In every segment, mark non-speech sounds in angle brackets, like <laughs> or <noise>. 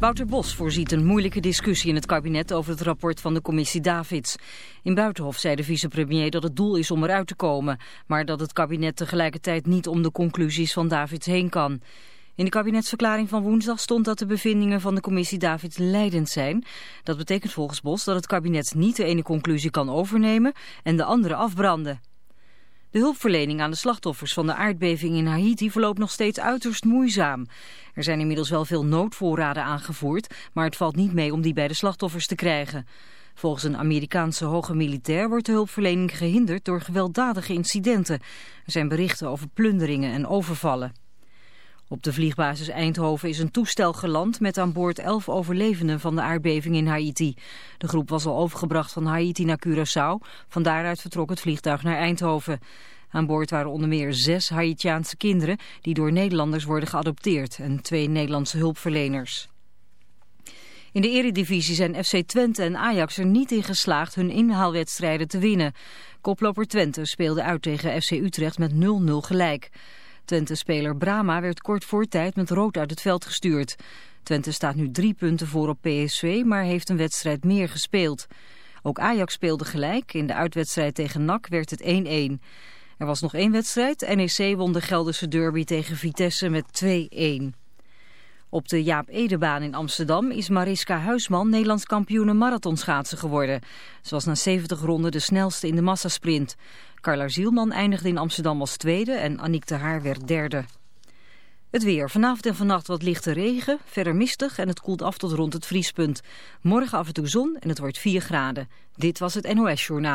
Wouter Bos voorziet een moeilijke discussie in het kabinet over het rapport van de commissie Davids. In Buitenhof zei de vicepremier dat het doel is om eruit te komen, maar dat het kabinet tegelijkertijd niet om de conclusies van Davids heen kan. In de kabinetsverklaring van woensdag stond dat de bevindingen van de commissie Davids leidend zijn. Dat betekent volgens Bos dat het kabinet niet de ene conclusie kan overnemen en de andere afbranden. De hulpverlening aan de slachtoffers van de aardbeving in Haiti verloopt nog steeds uiterst moeizaam. Er zijn inmiddels wel veel noodvoorraden aangevoerd, maar het valt niet mee om die bij de slachtoffers te krijgen. Volgens een Amerikaanse hoge militair wordt de hulpverlening gehinderd door gewelddadige incidenten. Er zijn berichten over plunderingen en overvallen. Op de vliegbasis Eindhoven is een toestel geland met aan boord elf overlevenden van de aardbeving in Haiti. De groep was al overgebracht van Haiti naar Curaçao. Van daaruit vertrok het vliegtuig naar Eindhoven. Aan boord waren onder meer zes Haitiaanse kinderen die door Nederlanders worden geadopteerd en twee Nederlandse hulpverleners. In de eredivisie zijn FC Twente en Ajax er niet in geslaagd hun inhaalwedstrijden te winnen. Koploper Twente speelde uit tegen FC Utrecht met 0-0 gelijk. Twente-speler Brama werd kort voor tijd met rood uit het veld gestuurd. Twente staat nu drie punten voor op PSV, maar heeft een wedstrijd meer gespeeld. Ook Ajax speelde gelijk. In de uitwedstrijd tegen NAC werd het 1-1. Er was nog één wedstrijd. NEC won de Gelderse derby tegen Vitesse met 2-1. Op de Jaap Edebaan in Amsterdam is Mariska Huisman Nederlands kampioene marathonschaatsen geworden. Ze was na 70 ronden de snelste in de massasprint. Carla Zielman eindigde in Amsterdam als tweede en Aniek de Haar werd derde. Het weer. Vanavond en vannacht wat lichte regen, verder mistig en het koelt af tot rond het vriespunt. Morgen af en toe zon en het wordt 4 graden. Dit was het NOS Journaal.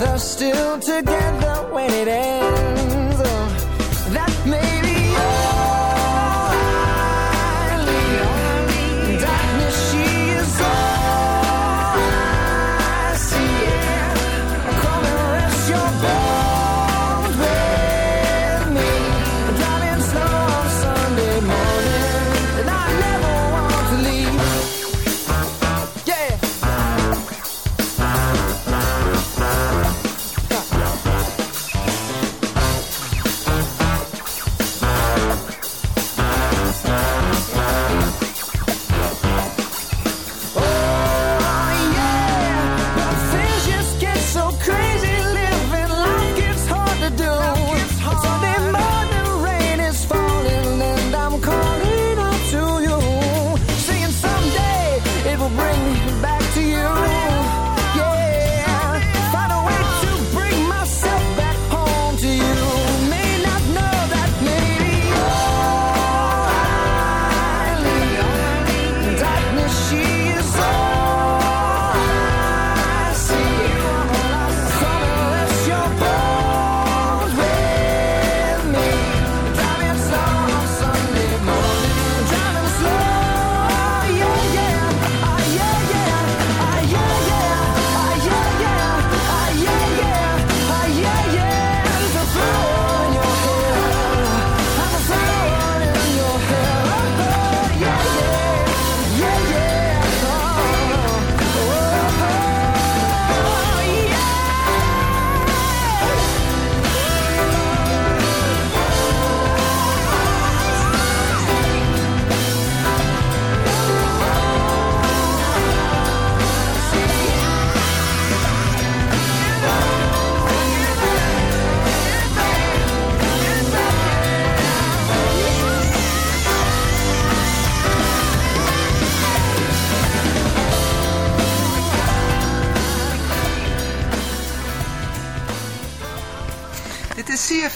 The weather, still together when it ends.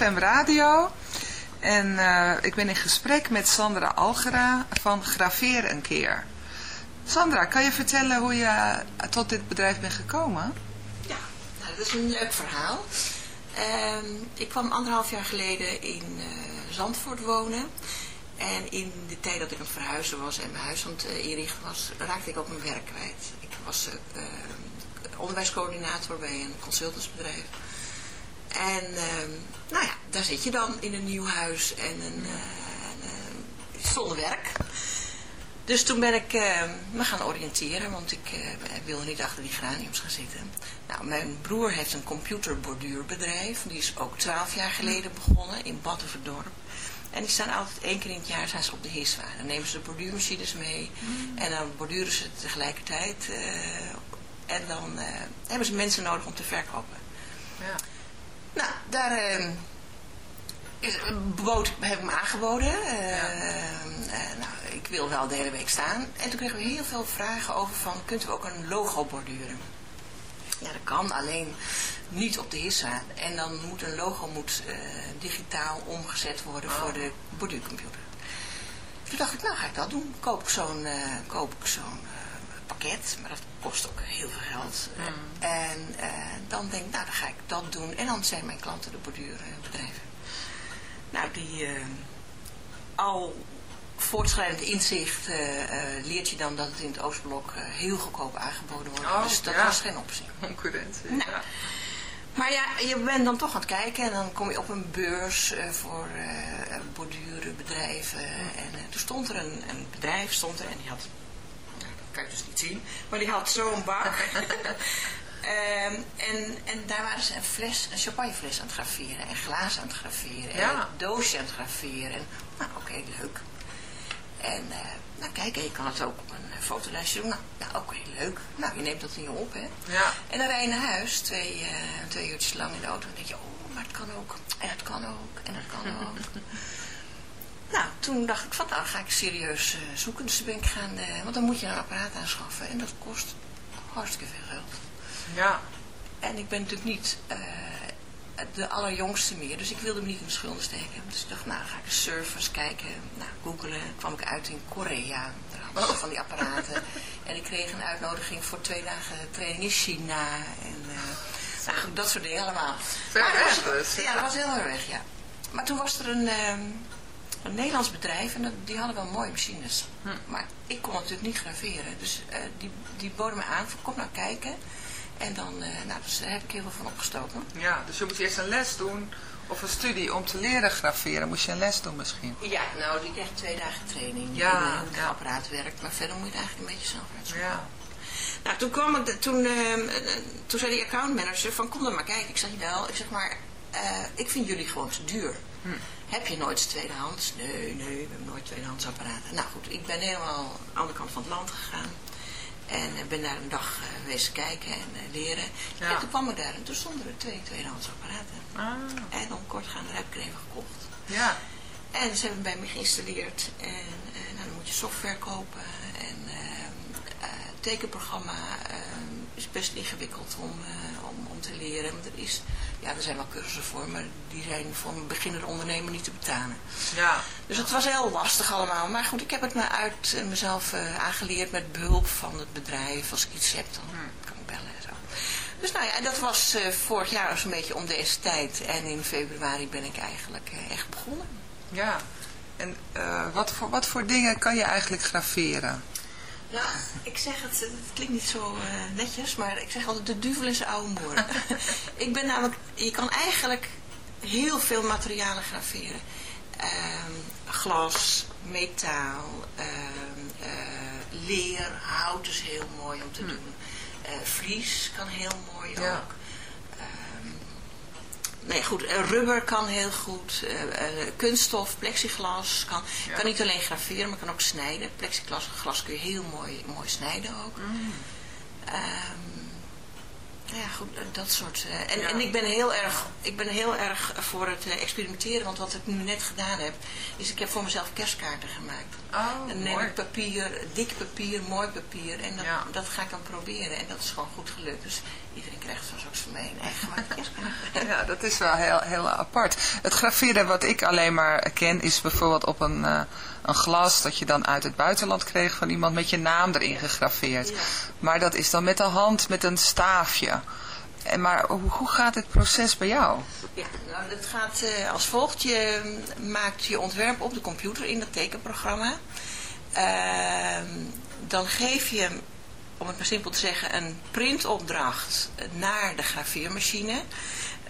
CFM Radio en eh, ik ben in gesprek met Sandra Algera van Graveer een keer. Sandra, kan je vertellen hoe je eh, tot dit bedrijf bent gekomen? Ja, nou, dat is een leuk verhaal. Ehm, ik kwam anderhalf jaar geleden in eh, Zandvoort wonen. En in de tijd dat ik aan het verhuizen was en mijn huis aan het inrichten was, raakte ik ook mijn werk kwijt. Ik was eh, eh, onderwijscoördinator bij een consultantsbedrijf. En ehm, nou ja, daar zit je dan in een nieuw huis en een, en, eh, zonder werk. Dus toen ben ik eh, me gaan oriënteren, want ik eh, wilde niet achter die graniums gaan zitten. Nou, mijn broer heeft een computerborduurbedrijf. Die is ook twaalf jaar geleden begonnen in Battenverdorp. En die staan altijd één keer in het jaar zijn ze op de Hiswa. Dan nemen ze de borduurmachines mee en dan borduren ze tegelijkertijd. en dan hebben ze mensen nodig om te verkopen. Ja. Nou, daar eh, is, bood, heb ik me aangeboden. Eh, eh, nou, ik wil wel de hele week staan. En toen kregen we heel veel vragen over van, kunt u ook een logo borduren? Ja, dat kan, alleen niet op de HISA. En dan moet een logo moet, eh, digitaal omgezet worden voor de borduurcomputer. Toen dacht ik, nou ga ik dat doen. Koop ik zo'n eh, koop ik zo'n eh, pakket, maar dat kost ook heel veel geld. En eh, dan denk ik, nou dan ga ik dat doen. En dan zijn mijn klanten de borduurbedrijven. Nou, die eh, al voortschrijdend inzicht eh, leert je dan dat het in het Oostblok heel goedkoop aangeboden wordt. Oh, dus dat ja. was geen optie. <laughs> Concurrentie. Nou, ja. Maar ja, je bent dan toch aan het kijken en dan kom je op een beurs voor eh bordurenbedrijven. En eh, toen stond er een, een bedrijf, stond er en die had, kan je dus niet zien, maar die had zo'n bak. <laughs> Ehm, en, en daar waren ze een fles, een champagnefles aan het graveren en glazen aan het graveren Ja. en een doosje aan het graveren. En, nou, oké, leuk. En eh, nou kijk, je kan het ook op een eh, fotolijstje doen. Nou, ja, oké, leuk. Nou, je neemt dat in je op, hè. Ja. En dan rij je naar huis, twee, eh, twee uurtjes lang in de auto. En dan denk je, oh, maar het kan ook. En het kan ook. En het kan ook. <laughs> nou, toen dacht ik van, nou ga ik serieus eh, zoeken. Dus toen ben ik gaan, eh, want dan moet je een apparaat aanschaffen. En dat kost hartstikke veel geld. Ja. En ik ben natuurlijk niet eh, de allerjongste meer. Dus ik wilde me niet in de schulden steken. Dus ik dacht, nou, ga ik surfers kijken. Nou, googelen. kwam ik uit in Korea. Trouwens, van die apparaten. <laughs> En ik kreeg een uitnodiging voor twee dagen training in China. En nou, goed, dat soort dingen allemaal. Ver weg dus. Ja, dat was heel erg weg, ja. Maar toen was er een, ehm, een Nederlands bedrijf en dat- die hadden wel mooie machines. Maar ik kon natuurlijk niet graveren. Dus eh, die, die boden me aan, van, kom nou kijken. En dan, eh, nou, dus daar heb ik heel veel van opgestoken. Ja, dus je moet eerst een les doen of een studie om te leren graveren. Moest je een les doen misschien? Ja, nou, die krijgt twee dagen training Ja, in hoe het ja. apparaat werkt. Maar verder moet je het eigenlijk een beetje zelf uitzoeken. Ja. Nou, toen kwam ik, toen, ehm, eh, toen zei die accountmanager van kom dan maar kijken. Ik zeg wel, ik zeg maar, eh, ik vind jullie gewoon te duur. Hm. Heb je nooit tweedehands? Nee, nee, we hebben nooit tweedehands apparaten. Nou goed, ik ben helemaal aan de andere kant van het land gegaan. En eh, ben daar een dag eh, geweest kijken en eh, leren. Ja. En toen kwam ik daar en toen stonden er twee tweedehands apparaten. Ah, En om kort gaan, daar heb ik er even gekocht. ja. En ze hebben bij me geïnstalleerd. En eh, nou, dan moet je software kopen. En eh, tekenprogramma ehm, is best ingewikkeld eh, om te leren. Want er, is, ja, er zijn wel cursussen voor, maar die zijn voor een beginnende ondernemer niet te betalen. Ja. Dus het was heel lastig allemaal. Maar goed, ik heb het me uit eh, mezelf eh, aangeleerd met behulp van het bedrijf. Als ik iets heb, dan kan ik bellen en zo. Dus nou ja, en dat was eh, vorig jaar zo'n beetje om deze tijd. En in februari ben ik eigenlijk echt begonnen. Ja. En wat, voor, wat voor dingen kan je eigenlijk graveren? Ja, ik zeg het, het klinkt niet zo eh, netjes, maar ik zeg altijd de duvel zijn oude moer. <laughs> ik ben namelijk, je kan eigenlijk heel veel materialen graveren. Ehm, glas, metaal, ehm, eh, leer, hout is heel mooi om te doen. Eh, vlies kan heel mooi Ja. ook. Ehm, Nee, goed, eh, rubber kan heel goed, eh, eh, kunststof, plexiglas kan, Ja. kan niet alleen graveren, maar kan ook snijden. Plexiglas glas kun je heel mooi, mooi snijden ook. Ehm, nou ja, goed, eh, dat soort. eh, en, Ja. en ik ben heel erg, ik ben heel erg voor het eh, experimenteren, want wat ik nu net gedaan heb, is ik heb voor mezelf kerstkaarten gemaakt. Oh, Dan neem mooi. ik papier, dik papier, mooi papier, en dat, Ja. dat ga ik dan proberen. En dat is gewoon goed gelukt. Dus iedereen krijgt zoals van mij een eigen gemaakte <laughs> kerstkaart. Ja, dat is wel heel, heel apart. Het graveren wat ik alleen maar ken is bijvoorbeeld op een, een glas dat je dan uit het buitenland kreeg van iemand met je naam erin gegraveerd. Ja. Maar dat is dan met de hand met een staafje. En maar hoe, gaat dit proces bij jou? Ja, nou, dat gaat eh, als volgt. Je mm, maakt je ontwerp op de computer in dat tekenprogramma. Ehm, dan geef je, om het maar simpel te zeggen, een printopdracht naar de graveermachine.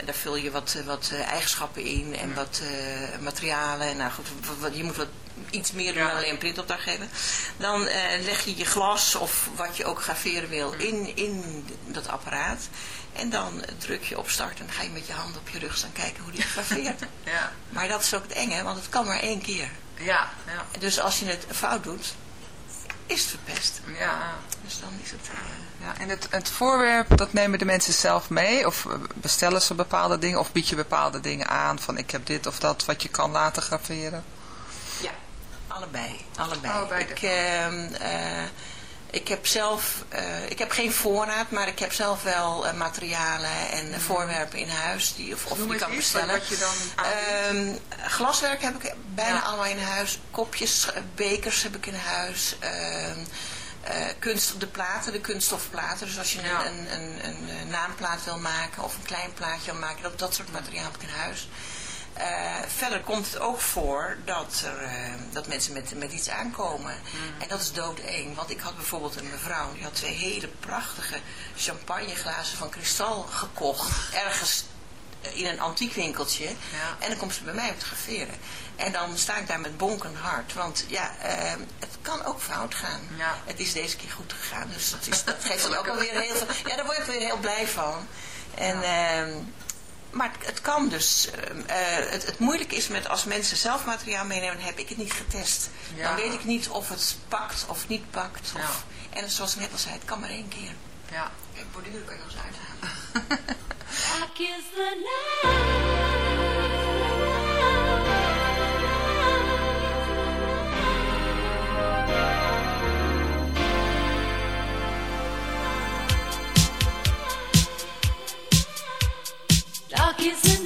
Daar vul je wat, wat eh, eigenschappen in en wat eh, materialen. En Nou goed, wat- je moet wat iets meer Ja. dan alleen een printopdracht geven. Dan eh, leg je je glas of wat je ook graveren wil in, in dat apparaat. En dan druk je op start en dan ga je met je hand op je rug staan kijken hoe die <laughs> graveert. Ja, maar dat is ook het enge, want het kan maar één keer. ja, ja. Dus als je het fout doet, is verpest. ja. Dus dan is het... eh, Ja, en het, het voorwerp, dat nemen de mensen zelf mee? Of eh, bestellen ze bepaalde dingen? Of bied je bepaalde dingen aan? Van ik heb dit of dat wat je kan laten graveren? Ja, allebei. allebei. Allebei ik, ik heb zelf, eh, ik heb geen voorraad, maar ik heb zelf wel eh, materialen en eh, voorwerpen in huis die, of, of die kan bestellen. wat je dan. Ehm, glaswerk heb ik bijna Ja. allemaal in huis. Kopjes, eh, bekers heb ik in huis. Ehm, eh, kunst, de platen, de kunststofplaten. Dus als je Ja. een, een, een, een, naamplaat wil maken of een klein plaatje wil maken, dat, dat soort materiaal heb ik in huis. Eh, verder komt het ook voor dat, er, eh, dat mensen met, met iets aankomen. En dat is doodeng. Want ik had bijvoorbeeld een mevrouw, die had twee hele prachtige champagneglazen van kristal gekocht. Ergens eh, in een antiekwinkeltje. En dan komt ze bij mij op te graveren. En dan sta ik daar met bonkend hart. Want ja, het kan ook fout gaan. Ja. Het is deze keer goed gegaan. Dus dat, is, dat geeft dan ook alweer heel veel... Ja, daar word ik weer heel blij van. En... ehm, maar het, het kan dus. ehm, eh, het, het moeilijke is met als mensen zelf materiaal meenemen, heb ik het niet getest. Ja. Dan weet ik niet of het pakt of niet pakt. Of, Ja. En zoals ik net al zei, het kan maar één keer. Ja. Kijk, borduren kan je eens uithalen. <laughs> is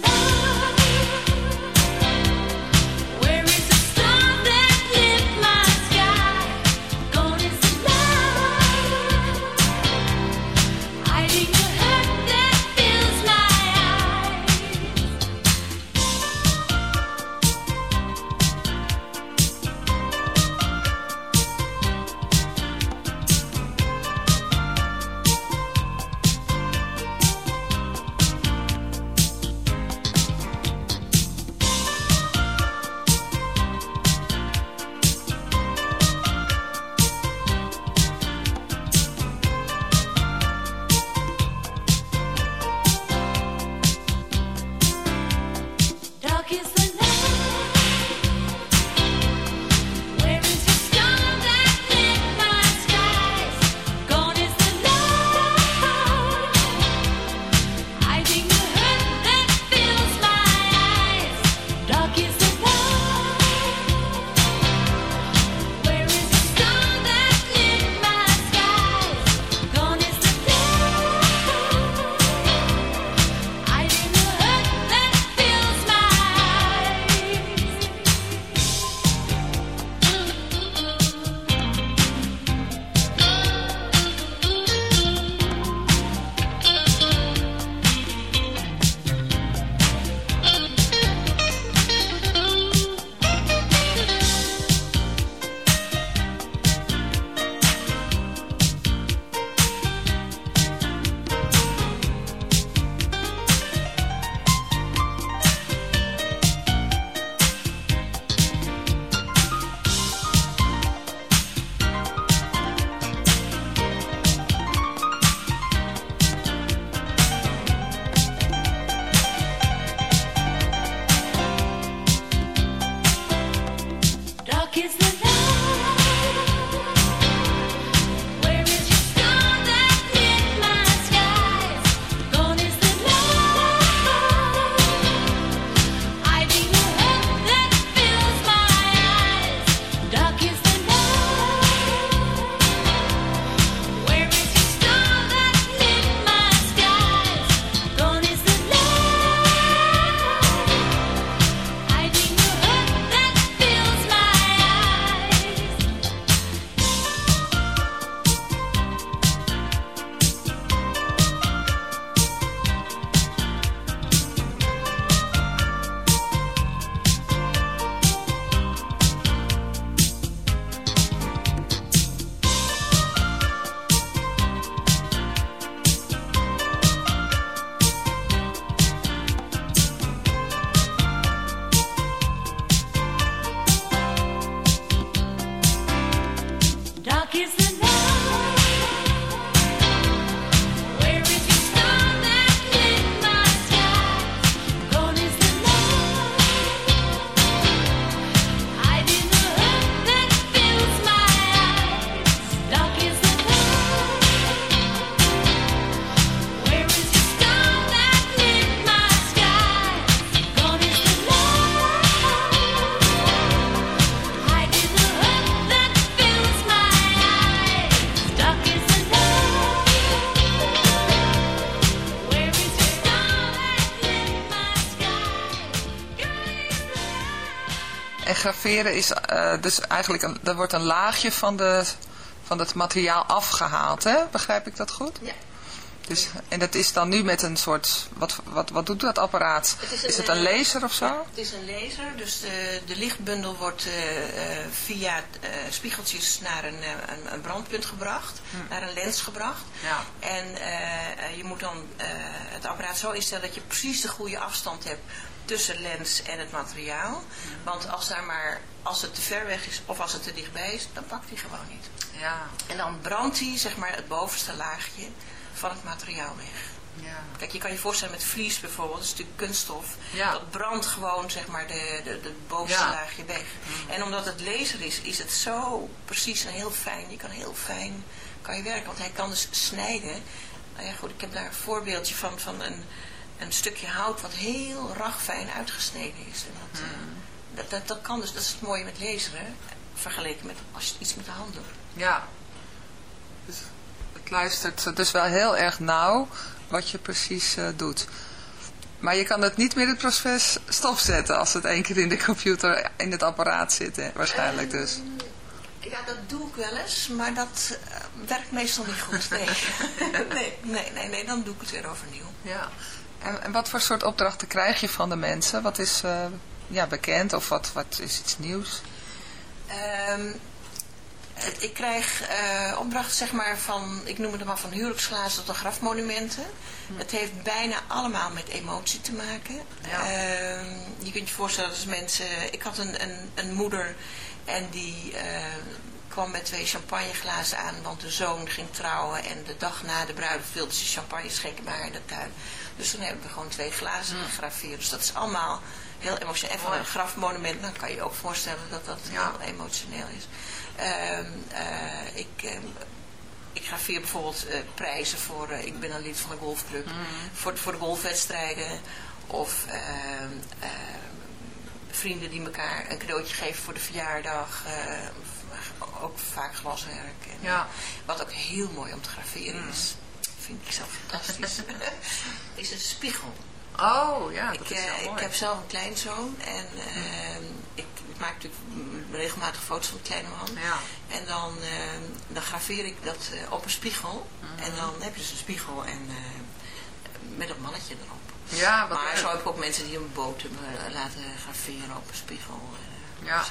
is eh, dus eigenlijk, een, er wordt een laagje van, de, van het materiaal afgehaald, hè? Begrijp ik dat goed? Ja. Dus, en dat is dan nu met een soort, wat, wat, wat doet dat apparaat? Het is is, een, het een laser of zo? Ja, het is een laser, dus de, de lichtbundel wordt eh, eh, via spiegeltjes naar een, een, een brandpunt gebracht, naar een lens gebracht. Ja. En je moet dan het apparaat zo instellen dat je precies de goede afstand hebt tussen lens en het materiaal. Want als, daar maar, als het te ver weg is of als het te dichtbij is, dan pakt hij gewoon niet. Ja, En dan brandt hij zeg maar, het bovenste laagje van het materiaal weg. ja. Kijk, je kan je voorstellen met vlies bijvoorbeeld, dat is natuurlijk kunststof. Ja. Dat brandt gewoon zeg maar de, de, de bovenste Ja. laagje weg. En omdat het laser is, is het zo precies en heel fijn. Je kan heel fijn kan je werken, want hij kan dus snijden. Nou ja goed, ik heb daar een voorbeeldje van, van een, een stukje hout wat heel ragfijn uitgesneden is. En dat, eh, dat, dat, dat kan dus, dat is het mooie met laseren, vergeleken met als je iets met de hand doet. Ja. Dus het luistert dus wel heel erg nauw wat je precies eh, doet. Maar je kan het niet meer het proces stopzetten als het één keer in de computer, in het apparaat zit, hè, waarschijnlijk dus. Ja, dat doe ik wel eens, maar dat eh, werkt meestal niet goed. Nee. <laughs> nee, nee, nee, nee, dan doe ik het weer overnieuw. Ja. En, en wat voor soort opdrachten krijg je van de mensen? Wat is eh, ja, bekend of wat, wat is iets nieuws? Ehm, het- ik krijg eh opdrachten zeg maar van, ik noem het maar van huwelijksglazen tot grafmonumenten. Het heeft bijna allemaal met emotie te maken. Ja. Ehm, je kunt je voorstellen dat als mensen, ik had een, een, een moeder en die eh, kwam met twee champagneglazen aan, want de zoon ging trouwen en de dag na de bruiloft wilde ze champagne schenken bij haar in de tuin. Dus toen hebben we gewoon twee glazen gegraveerd. Dus dat is allemaal heel emotioneel. En van een grafmonument, dan kan je je ook voorstellen dat dat Ja. heel emotioneel is. Ehm, eh, ik, ehm, ik graveer bijvoorbeeld eh, prijzen voor, eh, ik ben een lid van een golfclub, voor, voor de golfwedstrijden. Of ehm, vrienden die elkaar een cadeautje geven voor de verjaardag. Eh, ook vaak glaswerk. En, Ja. Wat ook heel mooi om te graveren is, vind ik zelf fantastisch, <laughs> is een spiegel. Oh, ja, dat Ik, is eh, ik heb zelf een kleinzoon en ehm, ik maak natuurlijk mm, regelmatig foto's van de kleine man. Ja. En dan, ehm, dan graveer ik dat eh, op een spiegel. Mhm. En dan heb je dus een spiegel en eh, met een mannetje erop. Ja, wat maar leuk. zo heb ik ook mensen die een boot hebben eh, laten graveren op een spiegel. eh, Ja.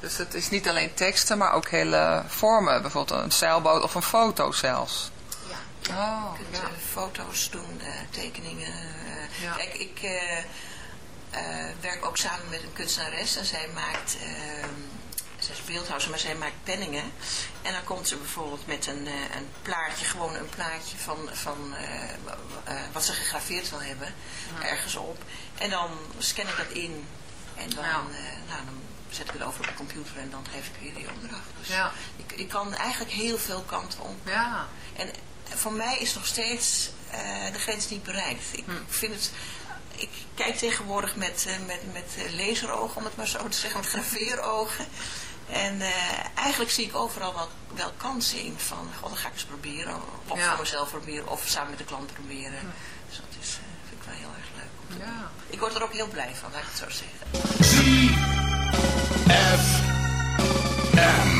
Dus het is niet alleen teksten, maar ook hele vormen. Bijvoorbeeld een zeilboot of een foto zelfs. Ja. Oh, Je kunt ja. eh, foto's doen, eh, tekeningen. eh. Ja. Kijk, ik werk ook samen met een kunstenares en zij maakt, zij is beeldhouwer, maar zij maakt penningen. En dan komt ze bijvoorbeeld met een, een plaatje, gewoon een plaatje van, van wat ze gegraveerd wil hebben, ergens op. En dan scan ik dat in en dan, eh, nou, dan zet ik het over op de computer en dan geef ik weer die opdracht. Dus Ja. ik, ik kan eigenlijk heel veel kanten op. Ja, En voor mij is nog steeds eh, de grens niet bereikt. Ik Hm. vind het... Ik kijk tegenwoordig met, eh, met, met eh, laserogen, om het maar zo te zeggen, met graveerogen. En eh, eigenlijk zie ik overal wel, wel kansen in van, god, dan ga ik eens proberen. Of Ja. voor mezelf proberen, of samen met de klant proberen. Dus dat is, eh, vind ik wel heel erg leuk. om te doen. ja. Ik word er ook heel blij van, laat ik het zo zeggen. F M.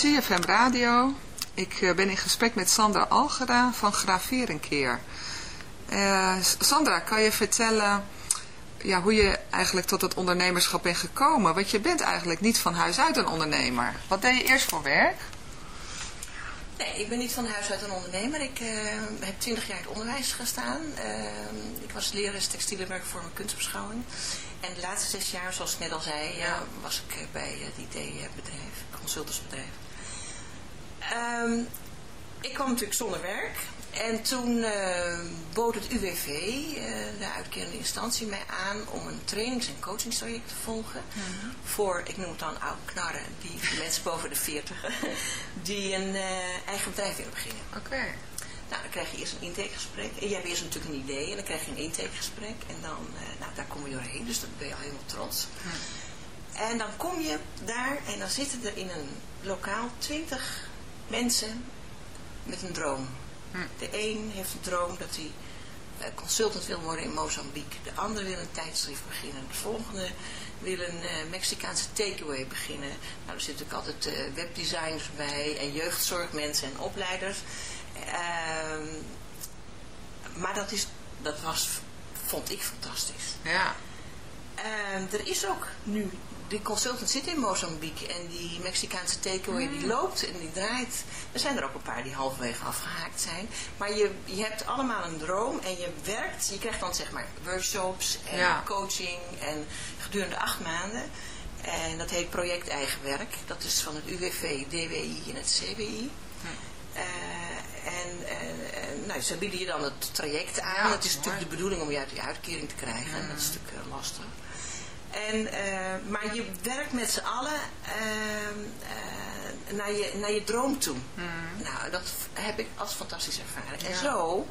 CFM Radio. Ik eh, ben in gesprek met Sandra Algera van Graveer een keer. Eh, Sandra, kan je vertellen ja, hoe je eigenlijk tot het ondernemerschap bent gekomen? Want je bent eigenlijk niet van huis uit een ondernemer. Wat deed je eerst voor werk? Nee, ik ben niet van huis uit een ondernemer. Ik eh, heb twintig jaar het onderwijs gestaan. Uh, ik was lerares textiele werk voor mijn kunstbeschouwing. En de laatste zes jaar, zoals ik net al zei, ja. was ik bij het IT-bedrijf. Um, ik kwam natuurlijk zonder werk. En toen uh, bood het UWV, uh, de uitkerende instantie, mij aan om een trainings- en coachingstraject te volgen. Mm -hmm. Voor, ik noem het dan oude knarren, die <laughs> mensen boven de 40, <laughs> die een uh, eigen bedrijf willen beginnen. Oké. Okay. Nou, dan krijg je eerst een intakegesprek. En jij hebt eerst natuurlijk een idee en dan krijg je een intakegesprek. En dan, nou, daar kom je doorheen, dus dan ben je al helemaal trots. Mm. En dan kom je daar en dan zitten er in een lokaal 20 mensen met een droom. Hm. De een heeft een droom dat hij uh, consultant wil worden in Mozambique. De ander wil een tijdschrift beginnen. De volgende wil een uh, Mexicaanse takeaway beginnen. Nou, er zitten ook altijd uh, webdesigners bij en jeugdzorgmensen en opleiders. Ehm, maar dat, is, dat was, vond ik fantastisch. Ja. Ehm, er is ook nu die consultant zit in Mozambique en die Mexicaanse takeaway die loopt en die draait. Er zijn er ook een paar die halverwege afgehaakt zijn. Maar je, je hebt allemaal een droom en je werkt, je krijgt dan zeg maar workshops en ja. coaching en gedurende acht maanden. En dat heet project eigen werk. Dat is van het UWV, DWI en het CWI. Hm. Uh, en uh, nou, ze bieden je dan het traject aan. Ja, het is natuurlijk de bedoeling om je uit die uitkering te krijgen. En dat is natuurlijk uh, lastig. En, uh, maar je werkt met z'n allen uh, uh, naar, je, naar je droom toe. Hmm. Nou, dat heb ik als fantastisch ervaren. En zo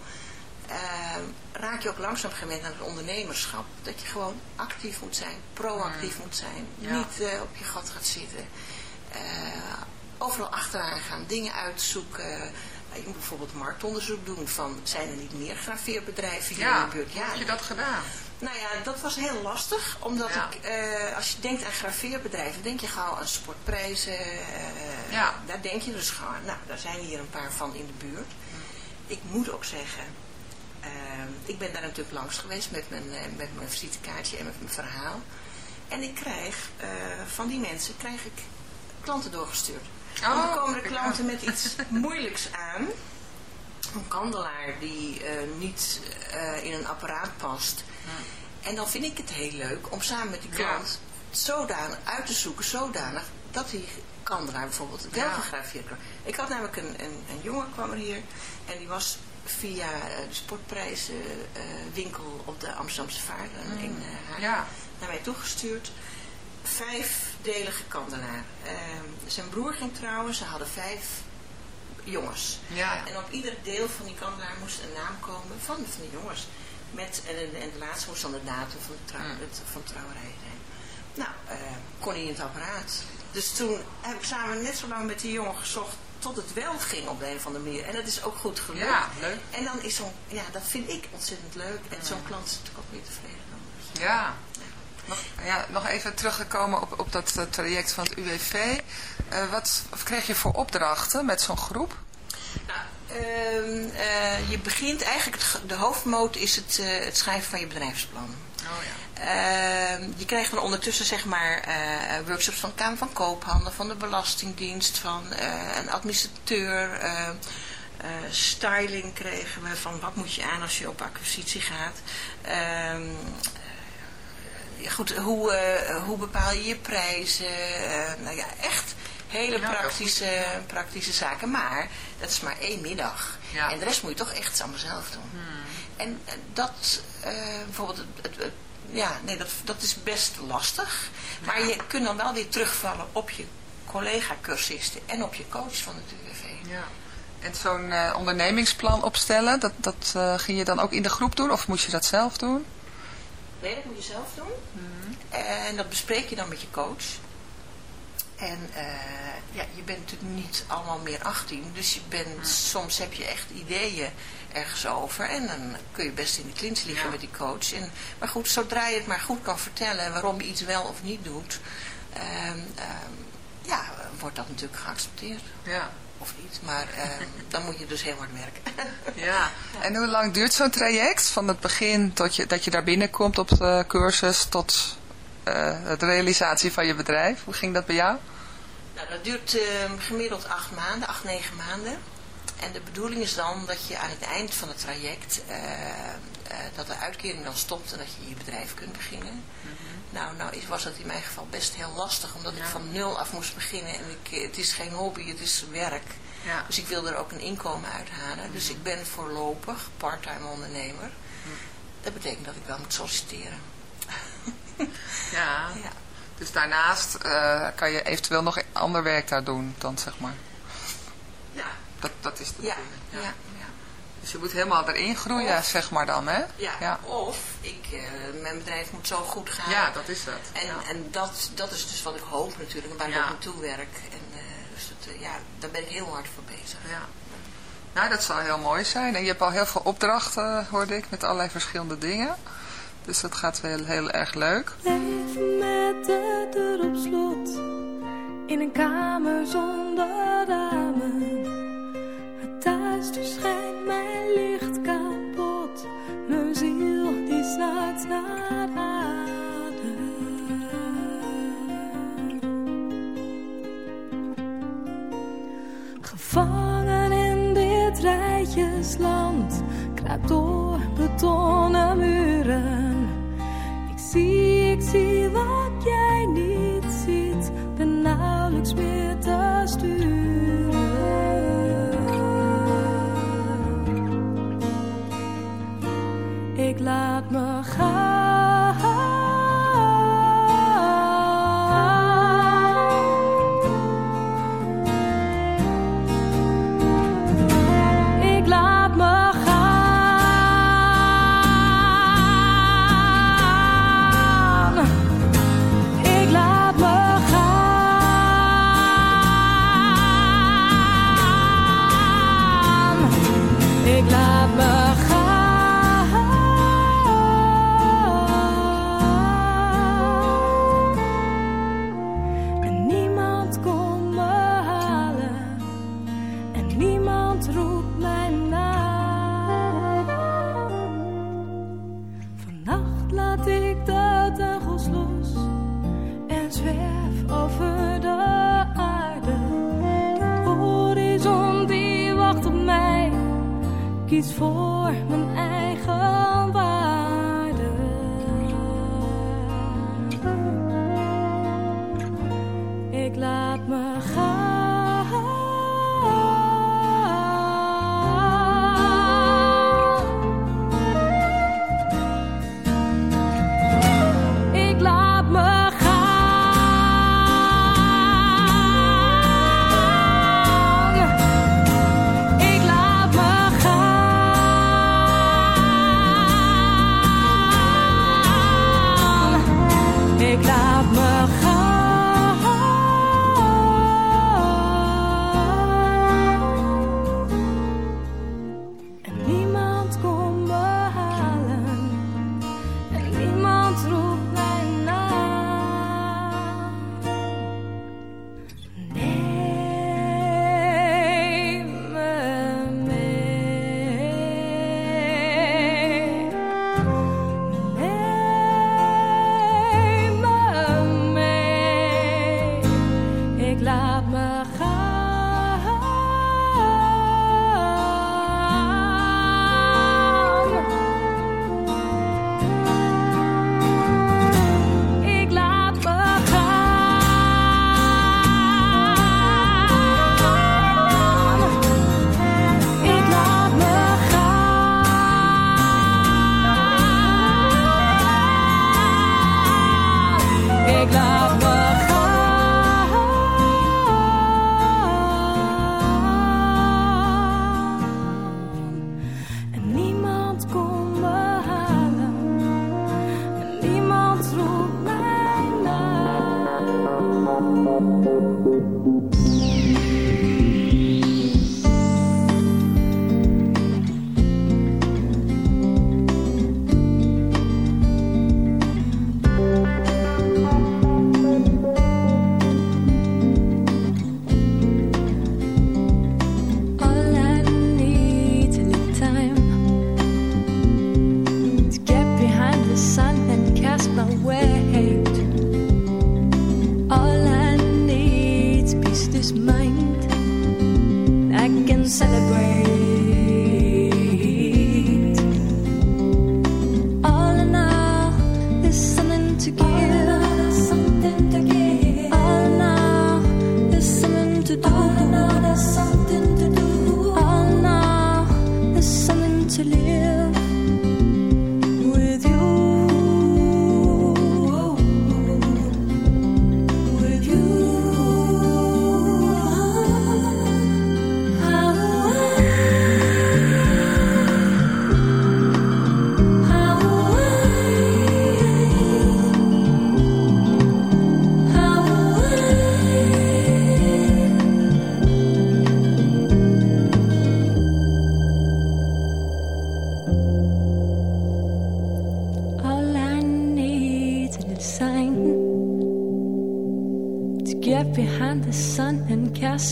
raak je ook langzaam gewend aan het ondernemerschap. Dat je gewoon actief moet zijn, proactief Hmm. moet zijn. Ja. Niet op je gat gaat zitten. overal achteraan gaan, dingen uitzoeken. Je moet bijvoorbeeld marktonderzoek doen van, zijn er niet meer graveerbedrijven hier Ja, in de buurt? hoe heb je dat gedaan? Nou ja, dat was heel lastig, omdat Ja. ik, eh, als je denkt aan graveerbedrijven, denk je gauw aan sportprijzen. eh, Ja. Daar denk je dus gewoon, nou, daar zijn hier een paar van in de buurt. Ik moet ook zeggen, eh, ik ben daar natuurlijk langs geweest met mijn, eh, met mijn visitekaartje en met mijn verhaal. En ik krijg van die mensen, krijg ik klanten doorgestuurd. Oh, dan komen kijk klanten met iets <laughs> moeilijks aan. Een kandelaar die niet in een apparaat past. En dan vind ik het heel leuk om samen met die klant zodanig uit te zoeken, zodanig dat die kandelaar bijvoorbeeld wel Ja. gegraveerd. Ik had namelijk een, een, een jongen kwam er hier en die was via eh, de sportprijzenwinkel op de Amsterdamse Vaart eh, in eh, Haag Ja. naar mij toegestuurd. Vijfdelige kandelaar. Ehm, zijn broer ging trouwen, ze hadden vijf jongens. Ja. En op ieder deel van die kandelaar moest een naam komen van, van de jongens. Met, en, en, de laatste moest dan de datum van de, trouw, Mm. het, van de trouwerij zijn. Nou, eh, kon hij in het apparaat. Dus toen heb ik samen net zo lang met die jongen gezocht tot het wel ging op de een of andere manier. En dat is ook goed gelukt. Ja, leuk. En dan is zo'n, ja, dat vind ik ontzettend leuk. En zo'n klant is natuurlijk ook weer tevreden. dan. Dus, Ja. Nog, ja, nog even teruggekomen op, op dat eh, traject van het UWV. Eh, wat kreeg je voor opdrachten met zo'n groep? Nou, eh, je begint eigenlijk, de hoofdmoot is het, eh, het schrijven van je bedrijfsplan. Oh ja. Ehm, je krijgt dan ondertussen zeg maar eh, workshops van de Kamer van Koophandel, van de Belastingdienst, van eh, een administrateur. eh, eh, styling kregen we van wat moet je aan als je op acquisitie gaat. Ehm, goed, hoe, eh, hoe bepaal je je prijzen? Eh, nou ja, echt hele praktische, praktische zaken. Maar dat is maar één middag. Ja. Hmm. En de rest moet je toch echt allemaal zelf doen. En eh, dat, eh, bijvoorbeeld, het, ja, nee, dat, dat is best lastig. Maar je kunt dan wel weer terugvallen op je collega-cursisten en op je coach van het UWV. ja. En zo'n eh, ondernemingsplan opstellen, dat, dat ging je dan ook in de groep doen of moest je dat zelf doen? Nee, dat moet je zelf doen. En dat bespreek je dan met je coach. En eh, ja, je bent natuurlijk niet allemaal meer 18. Dus je bent, soms heb je echt ideeën ergens over. En dan kun je best in de klins liggen Ja. met die coach. En, maar goed, zodra je het maar goed kan vertellen waarom je iets wel of niet doet. ehm, ehm, ja, wordt dat natuurlijk geaccepteerd. Ja. Of niet, maar eh, <laughs> dan moet je dus heel hard werken. <laughs> Ja. En hoe lang duurt zo'n traject? Van het begin tot je, dat je daar binnenkomt op de cursus tot uh, de realisatie van je bedrijf. Hoe ging dat bij jou? Nou, dat duurt uh, gemiddeld acht maanden, acht, negen maanden. En de bedoeling is dan dat je aan het eind van het traject, uh, dat de uitkering dan stopt en dat je je bedrijf kunt beginnen. Mm -hmm. Nou, nou is, was dat in mijn geval best heel lastig, omdat ja. ik van nul af moest beginnen. En ik, het is geen hobby, het is werk. Ja. Dus ik wil er ook een inkomen uithalen. Mm -hmm. Dus ik ben voorlopig parttime ondernemer. Mm. Dat betekent dat ik wel moet solliciteren. <laughs> ja. ja. Dus daarnaast uh, kan je eventueel nog ander werk daar doen dan, zeg maar. Ja. Dat, dat is de ja. ja. ja. Dus je moet helemaal erin groeien, of, zeg maar dan, hè? Ja, ja. of ik, uh, mijn bedrijf moet zo goed gaan. Ja, dat is dat. En, ja. en dat, dat is dus wat ik hoop natuurlijk, waar ik naartoe werk. En uh, dus dat, uh, ja, daar ben ik heel hard voor bezig. Ja. Nou, dat zal heel mooi zijn. En je hebt al heel veel opdrachten, hoorde ik, met allerlei verschillende dingen. Dus dat gaat wel heel erg leuk. Leven met de deur op slot, in een kamer zonder ramen. Het duister schijnt mijn licht kapot, mijn ziel die snaakt naar adem. Gevangen in dit rijtjesland, kruip door betonnen muren. Zie, ik zie wat jij niet ziet, ben nauwelijks meer te sturen. Ik laat me gaan.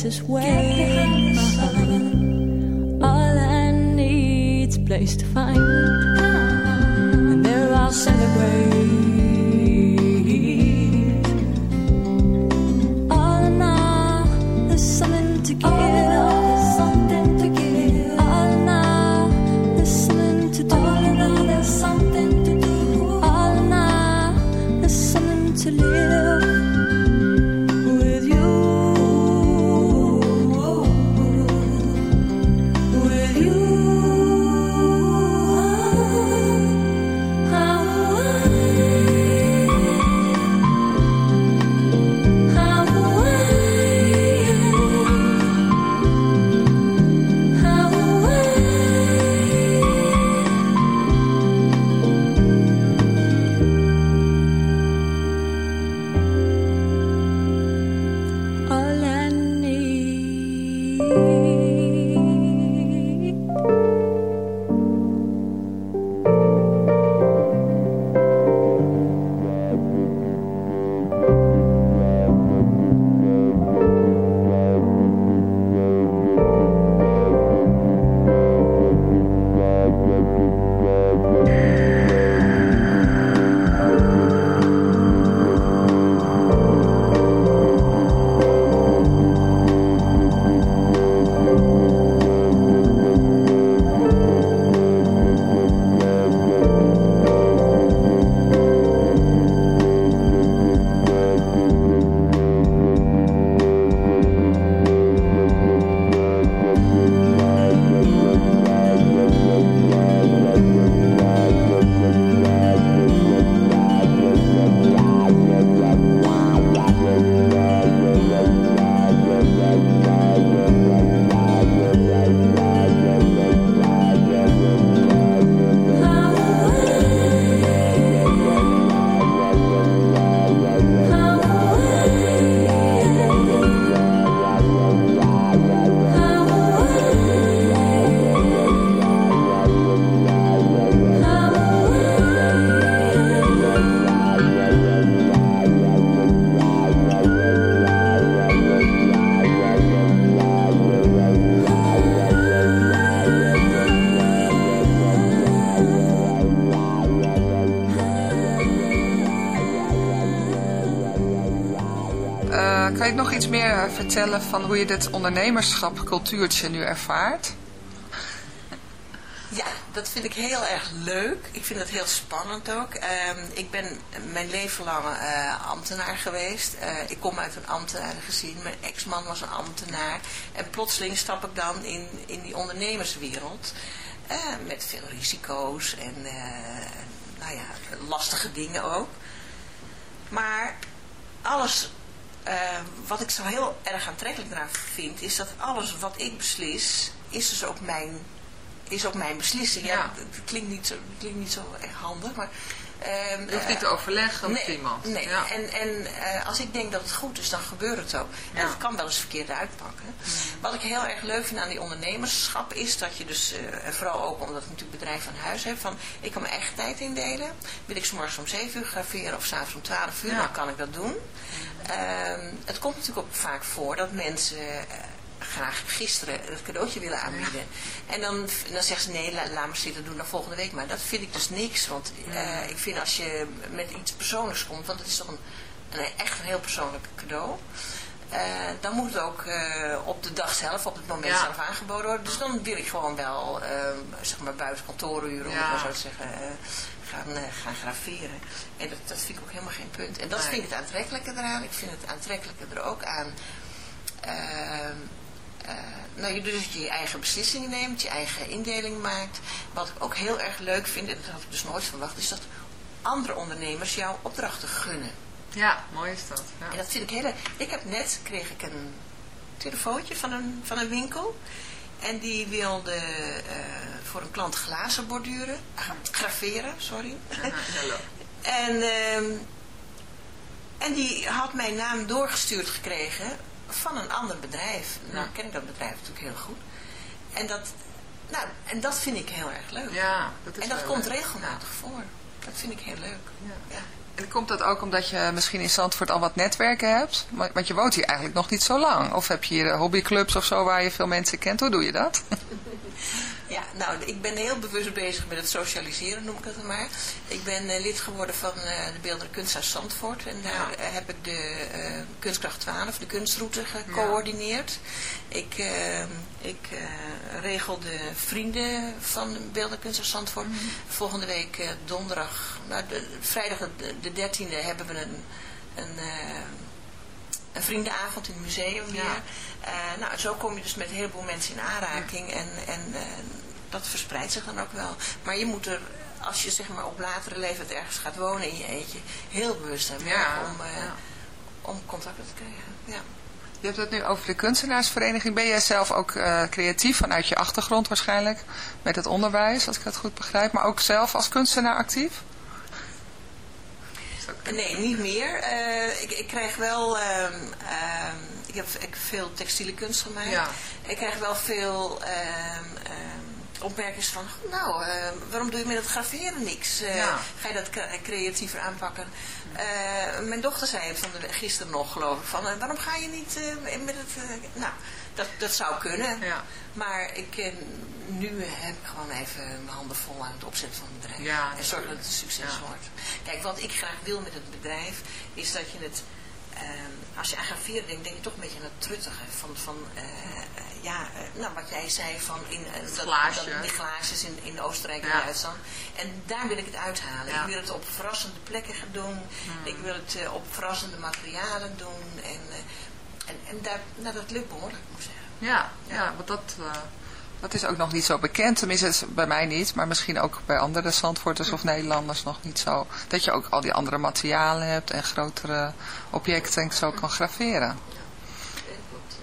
this is where vertellen van hoe je dit ondernemerschap cultuurtje nu ervaart? Ja, dat vind ik heel erg leuk. Ik vind het heel spannend ook. Ehm, ik ben mijn leven lang eh, ambtenaar geweest. Eh, ik kom uit een ambtenarengezin. Mijn ex-man was een ambtenaar. En plotseling stap ik dan in, in die ondernemerswereld. eh, met veel risico's en nou ja, lastige dingen ook. Maar alles ik zo heel erg aantrekkelijk eraan vind, is dat alles wat ik beslis, is dus ook mijn, is ook mijn beslissing. Ja. Ja. het klinkt niet zo, het klinkt niet zo echt handig, maar... ehm, Je hoeft niet te eh, overleggen met nee, iemand. Nee, Ja. en, en eh, als ik denk dat het goed is, dan gebeurt het ook. En Ja. het kan wel eens verkeerd uitpakken. Wat ik heel erg leuk vind aan die ondernemerschap is dat je dus, eh, en vooral ook omdat ik natuurlijk bedrijf van huis heb, van ik kan mijn eigen tijd indelen. Wil ik 's morgens om 7 uur graveren of s'avonds om 12 uur, Ja. dan kan ik dat doen. Ehm, het komt natuurlijk ook vaak voor dat mensen graag gisteren het cadeautje willen aanbieden. En dan, dan zeggen ze nee, la- laat maar zitten, doen dan volgende week maar. Dat vind ik dus niks, want eh, ik vind als je met iets persoonlijks komt, want het is toch een, een echt een heel persoonlijk cadeau. eh, dan moet het ook eh, op de dag zelf, op het moment Ja. zelf aangeboden worden. Dus dan wil ik gewoon wel, ehm, zeg maar buiten kantooruren, om het zo te zeggen, gaan, gaan graveren. En dat, dat vind ik ook helemaal geen punt. En dat Nee. vind ik het aantrekkelijke eraan. Ik vind het aantrekkelijke er ook aan. Eh, nou, je dus je eigen beslissingen neemt, je eigen indeling maakt. Wat ik ook heel erg leuk vind, en dat had ik dus nooit verwacht, is dat andere ondernemers jouw opdrachten gunnen. Ja, mooi is dat. Ja. En dat vind ik heel erg. Ik heb net, kreeg ik een telefoontje van een, van een winkel. En die wilde eh, voor een klant glazen borduren, <laughs> graveren, sorry. <laughs> En, ehm, en die had mijn naam doorgestuurd gekregen van een ander bedrijf. Nou ken ik dat bedrijf natuurlijk heel goed. En dat, nou, en dat vind ik heel erg leuk. Ja, dat is en dat komt leuk. regelmatig voor. Dat vind ik heel leuk. Ja. Ja. En komt dat ook omdat je misschien in Zandvoort al wat netwerken hebt? Want je woont hier eigenlijk nog niet zo lang. Of heb je hier hobbyclubs of zo waar je veel mensen kent? Hoe doe je dat? <laughs> Ja, nou, ik ben heel bewust bezig met het socialiseren, noem ik het maar. Ik ben eh, lid geworden van eh, de Beeldende Kunsthuis Zandvoort. En daar eh, heb ik de Kunstkracht 12, de kunstroute, gecoördineerd. Ik, eh, ik eh, regel de vrienden van de Beeldende Kunsthuis Zandvoort. Volgende week donderdag, nou, de, vrijdag de, de 13e hebben we een... een een vriendenavond in het museum weer. Eh, nou, zo kom je dus met een heleboel mensen in aanraking en, en eh, dat verspreidt zich dan ook wel. Maar je moet er, als je zeg maar op latere leeftijd ergens gaat wonen in je eentje, heel bewust zijn Ja, om, eh, om contacten te krijgen. Ja. Je hebt het nu over de kunstenaarsvereniging. Ben jij zelf ook creatief vanuit je achtergrond waarschijnlijk? Met het onderwijs, als ik dat goed begrijp. Maar ook zelf als kunstenaar actief? Nee, niet meer. Eh, ik, ik krijg wel, ehm, ehm, ik, heb, ik heb veel textiele kunst gemaakt. Ja. Ik krijg wel veel ehm, opmerkingen van, nou, waarom doe je met het graveren niks? Eh, Ja. Ga je dat cre- creatiever aanpakken? Eh, mijn dochter zei het van de, gisteren nog, geloof ik, van, waarom ga je niet met het... nou, dat, dat zou kunnen. Ja. Maar ik, eh, nu heb ik gewoon even mijn handen vol aan het opzetten van het bedrijf. Ja, en zorgen dat het een succes Ja. wordt. Kijk, wat ik graag wil met het bedrijf, is dat je het, ehm, als je aan graveren denkt, denk je toch een beetje aan het truttige. Van, van eh, eh, ja, eh, nou wat jij zei van in, eh, dat, dat- die glaasjes in, in Oostenrijk en Ja. Duitsland. En daar wil ik het uithalen. Ja. Ik wil het op verrassende plekken gaan doen. Ik wil het eh, op verrassende materialen doen. En, eh, en, en daar, nou, dat lukt behoorlijk, moet ik zeggen. Ja, ja want dat, eh, dat is ook nog niet zo bekend. Tenminste, bij mij niet. Maar misschien ook bij andere Zandvoorters of Nederlanders nog niet zo. Dat je ook al die andere materialen hebt en grotere objecten en zo kan graveren.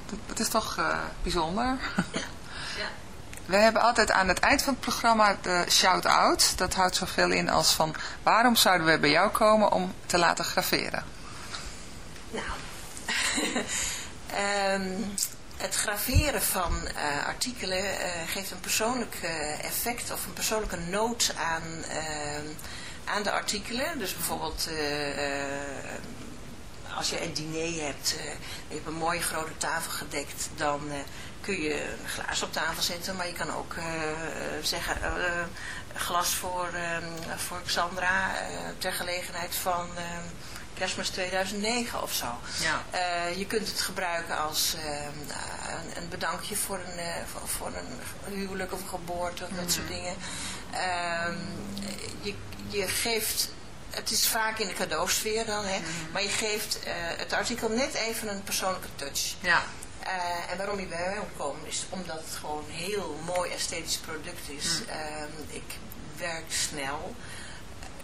Dat, dat is toch eh, bijzonder. <laughs> Ja. We hebben altijd aan het eind van het programma de shout-out. Dat houdt zoveel in als van waarom zouden we bij jou komen om te laten graveren? <laughs> Ehm, het graveren van eh, artikelen eh, geeft een persoonlijk eh, effect of een persoonlijke noot aan, ehm, aan de artikelen. Dus bijvoorbeeld als je een diner hebt, je hebt een mooie grote tafel gedekt, dan kun je een glaas op tafel zetten, maar je kan ook zeggen glas voor, ehm, voor Xandra ter gelegenheid van kerstmis 2009 of zo. Ja. Eh, je kunt het gebruiken als ehm, een, een bedankje voor een, eh, voor, een huwelijk of een geboorte of dat soort dingen. Ehm, je, je geeft, het is vaak in de cadeausfeer dan, hè, maar je geeft eh, het artikel net even een persoonlijke touch. Ja. Eh, en waarom je bij mij opkomen is omdat het gewoon een heel mooi esthetisch product is. Ehm, ik werk snel.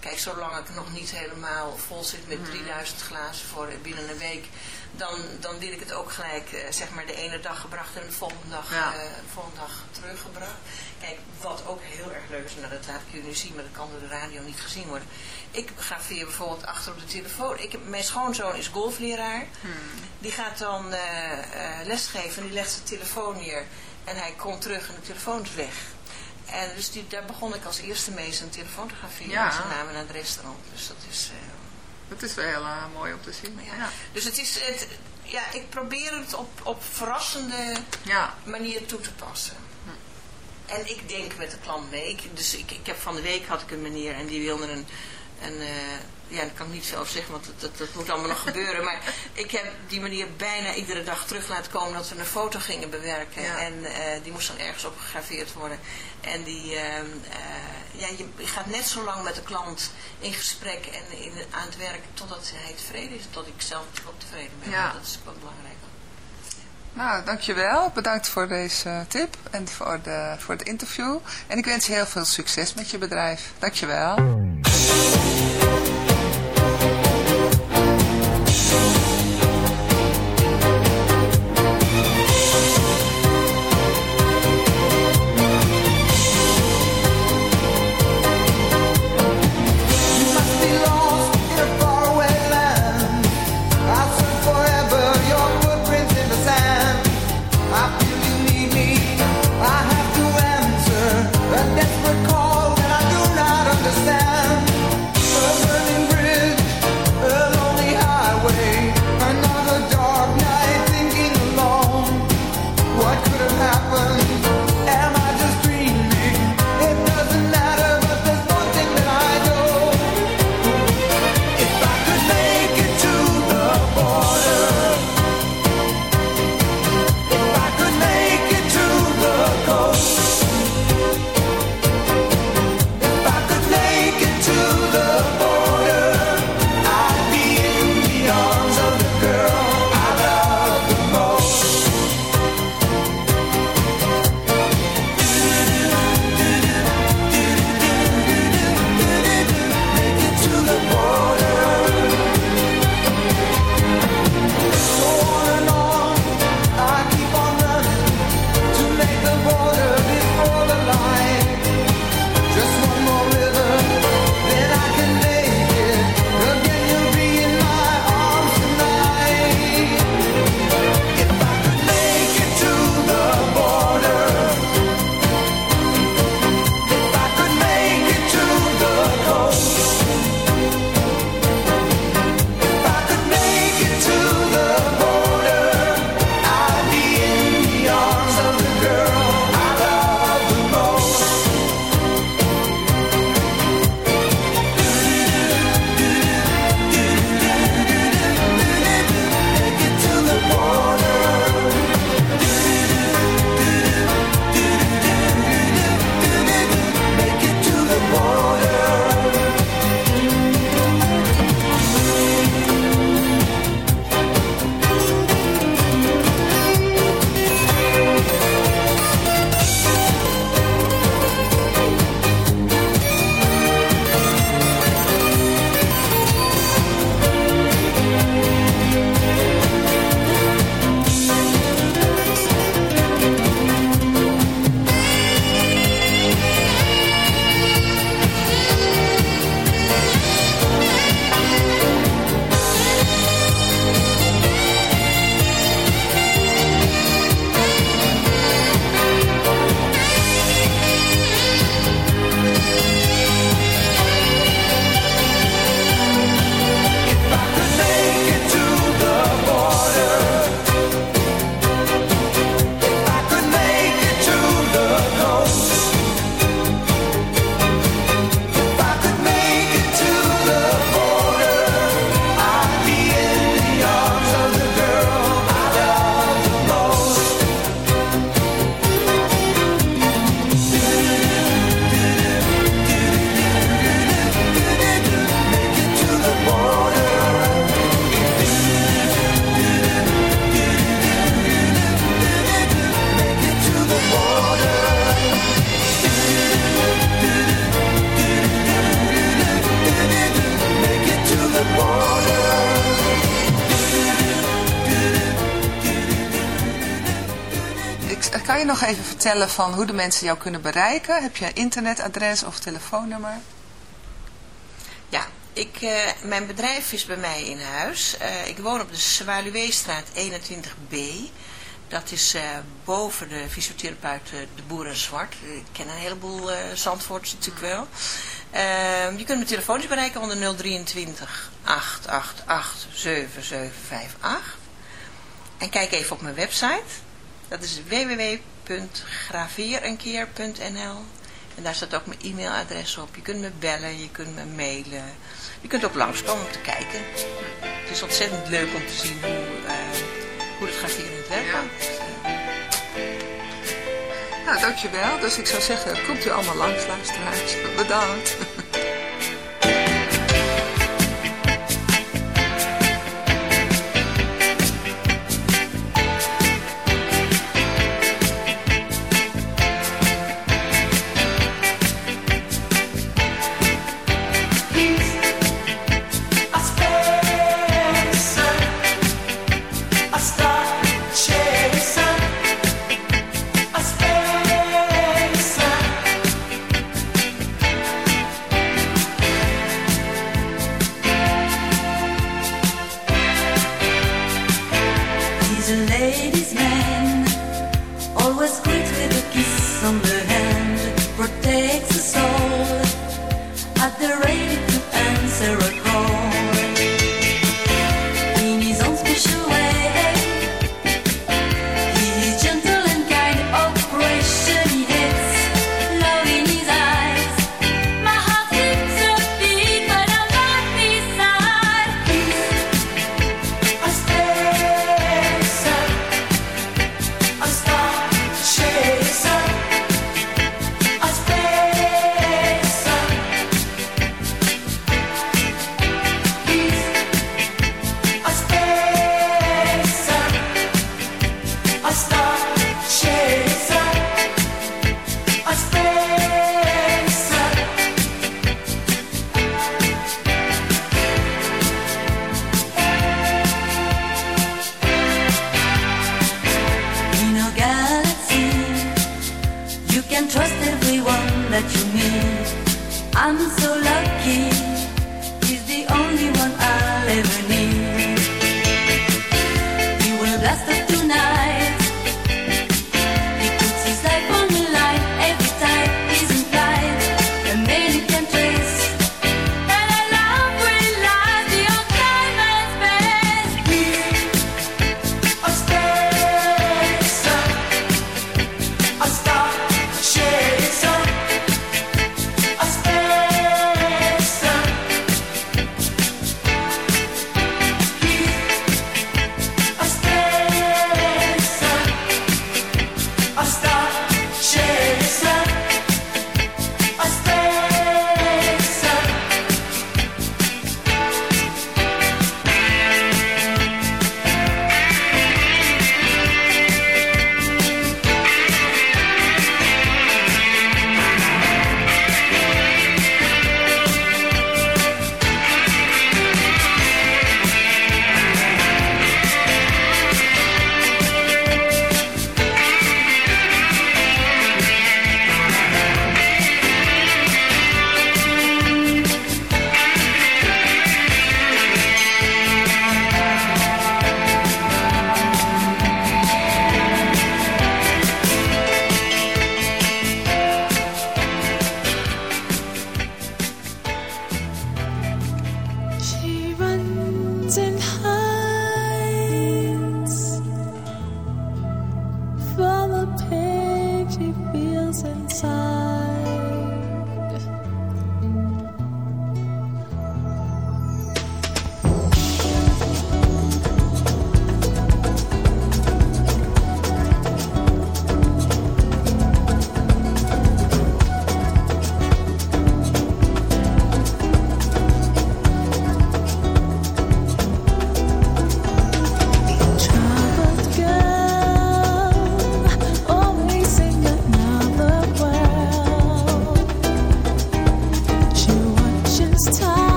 Kijk, zolang ik nog niet helemaal vol zit met 3000 glazen voor binnen een week, dan, dan wil ik het ook gelijk, eh, zeg maar, de ene dag gebracht en de volgende dag, Ja. eh, de volgende dag teruggebracht. Kijk, wat ook heel erg leuk is, nou dat laat ik jullie nu zien, maar dat kan door de radio niet gezien worden. Ik graveer bijvoorbeeld achter op de telefoon. Ik heb, mijn schoonzoon is golfleraar. Die gaat dan eh, lesgeven en die legt zijn telefoon neer. En hij komt terug en de telefoon is weg. En dus die, daar begon ik als eerste mee zijn telefoon te graveren. Ja. En ze namen naar het restaurant. Dus dat is... eh, Dat is wel heel eh, mooi om te zien. ja. Ja. Dus het is... Het, ja, ik probeer het op, op verrassende Ja. manier toe te passen. En ik denk met de klant mee. Ik, dus ik, ik heb van de week had ik een meneer en die wilde een... een eh, ja, daar kan ik niet over zeggen, want dat, dat, dat moet allemaal nog gebeuren. Maar ik heb die meneer bijna iedere dag terug laten komen dat we een foto gingen bewerken. Ja. En eh, die moest dan ergens op gegraveerd worden. En die, ehm, eh, ja, je, je gaat net zo lang met de klant in gesprek en in, aan het werk totdat hij tevreden is. Tot ik zelf ook tevreden ben. Ja. Dat is ook belangrijk. Nou, dankjewel. Bedankt voor deze tip en voor, de, voor het interview. En ik wens je heel veel succes met je bedrijf. Dankjewel. Vertellen van hoe de mensen jou kunnen bereiken? Heb je een internetadres of telefoonnummer? Ja, ik, eh, mijn bedrijf is bij mij in huis. Eh, ik woon op de Zwaluweestraat 21b. Dat is eh, boven de fysiotherapeut De Boeren Zwart. Ik ken een heleboel Zandvoorts natuurlijk wel. Ehm, je kunt me telefonisch bereiken onder 023 888 7758. En kijk even op mijn website. Dat is www.graveerenkeer.nl En daar staat ook mijn e-mailadres op. Je kunt me bellen, je kunt me mailen. Je kunt ook langskomen om te kijken. Het is ontzettend leuk om te zien hoe, eh, hoe het graveren in het werk gaat. Nou, dankjewel. Dus ik zou zeggen, komt u allemaal langs, luisteraars. Bedankt.